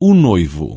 o noivo.